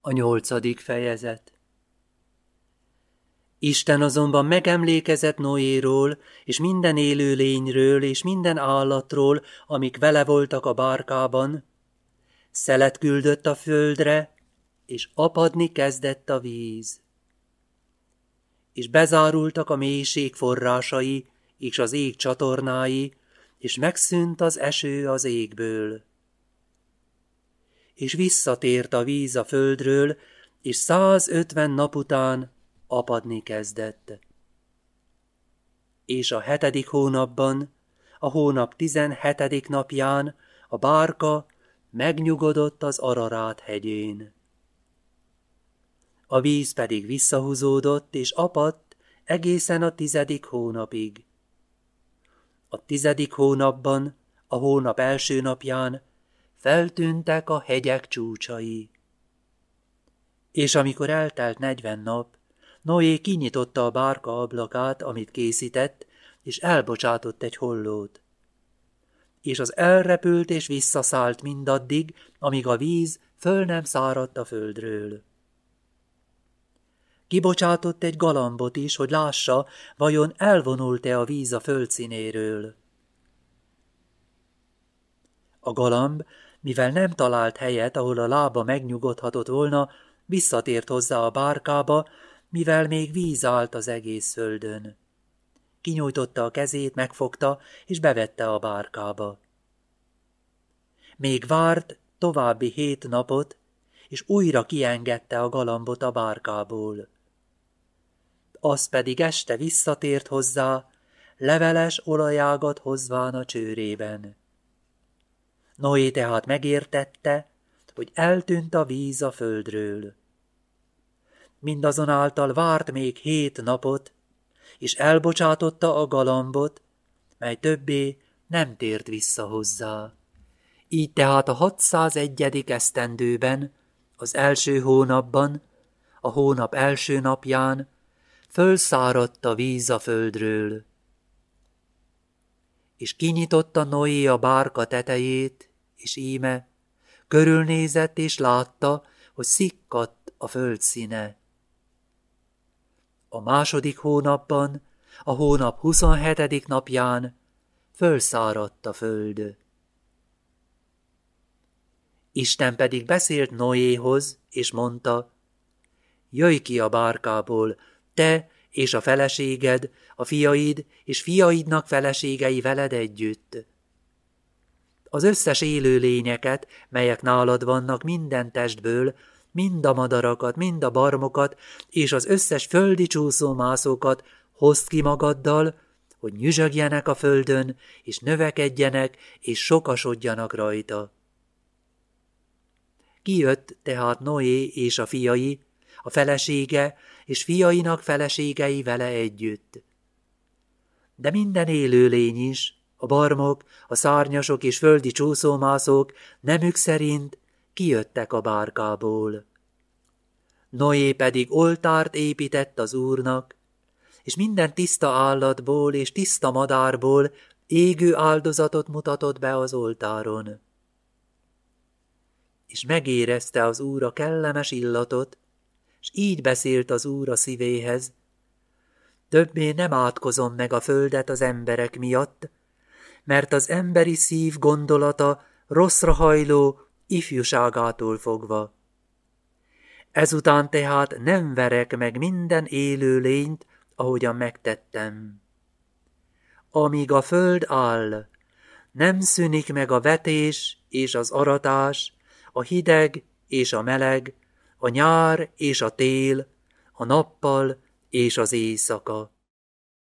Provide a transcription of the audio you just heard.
A nyolcadik fejezet. Isten azonban megemlékezett Noéról, és minden élőlényről, és minden állatról, amik vele voltak a bárkában, szelet küldött a földre, és apadni kezdett a víz. És bezárultak a mélység forrásai, és az ég csatornái, és megszűnt az eső az égből és visszatért a víz a földről, és 150 nap után apadni kezdett. És a hetedik hónapban, a hónap tizenhetedik napján a bárka megnyugodott az Ararát hegyén. A víz pedig visszahúzódott, és apadt egészen a tizedik hónapig. A tizedik hónapban, a hónap első napján feltűntek a hegyek csúcsai. És amikor eltelt negyven nap, Noé kinyitotta a bárka ablakát, amit készített, és elbocsátott egy hollót. És az elrepült és visszaszállt mindaddig, amíg a víz föl nem száradt a földről. Kibocsátott egy galambot is, hogy lássa, vajon elvonult-e a víz a földszínéről. A galamb mivel nem talált helyet, ahol a lába megnyugodhatott volna, visszatért hozzá a bárkába, mivel még víz állt az egész földön. Kinyújtotta a kezét, megfogta, és bevette a bárkába. Még várt további hét napot, és újra kiengedte a galambot a bárkából. Az pedig este visszatért hozzá, leveles olajágat hozván a csőrében. Noé tehát megértette, hogy eltűnt a víz a földről. Mindazonáltal várt még hét napot, és elbocsátotta a galambot, mely többé nem tért vissza hozzá. Így tehát a 601. esztendőben, az első hónapban, a hónap első napján fölszáradt a víz a földről. És kinyitotta Noé a bárka tetejét, és íme körülnézett és látta, hogy szikkadt a földszíne. A második hónapban, a hónap 27. napján fölszáradt a föld. Isten pedig beszélt Noéhoz, és mondta, jöjj ki a bárkából, te és a feleséged, a fiaid és fiaidnak feleségei veled együtt az összes élő lényeket, melyek nálad vannak minden testből, mind a madarakat, mind a barmokat, és az összes földi csúszómászókat hozd ki magaddal, hogy nyüzsögjenek a földön, és növekedjenek, és sokasodjanak rajta. Kijött tehát Noé és a fiai, a felesége, és fiainak feleségei vele együtt. De minden élőlény is, a barmok, a szárnyasok és földi csúszómászók nemük szerint kijöttek a bárkából. Noé pedig oltárt épített az úrnak, és minden tiszta állatból és tiszta madárból égő áldozatot mutatott be az oltáron. És megérezte az úr a kellemes illatot, és így beszélt az úr a szívéhez. Többé nem átkozom meg a földet az emberek miatt, mert az emberi szív gondolata rosszra hajló ifjúságától fogva. Ezután tehát nem verek meg minden élő lényt, ahogyan megtettem. Amíg a föld áll, nem szűnik meg a vetés és az aratás, a hideg és a meleg, a nyár és a tél, a nappal és az éjszaka